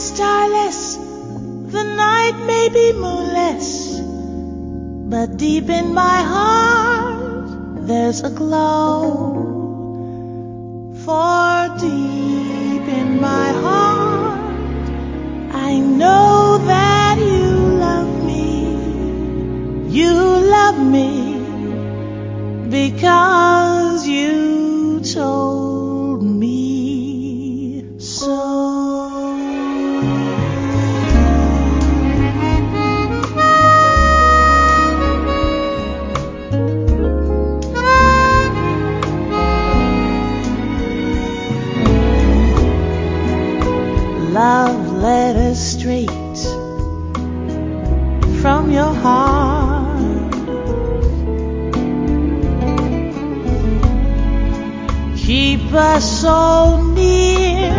starless, the night may be moonless, but deep in my heart there's a glow for deep. From your heart. Keep us so near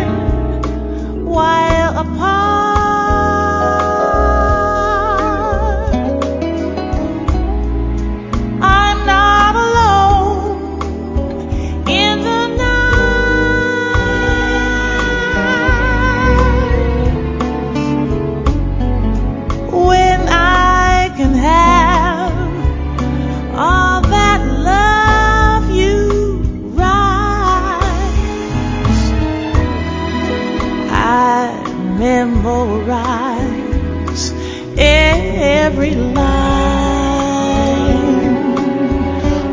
while apart. Every line.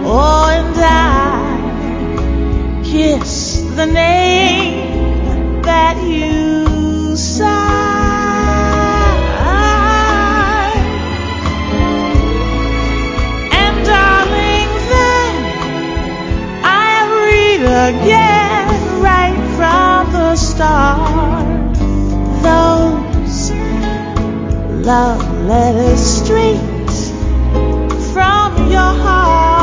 Oh, and I kiss the name that you sign. And darling, then I read again love letters straight from your heart.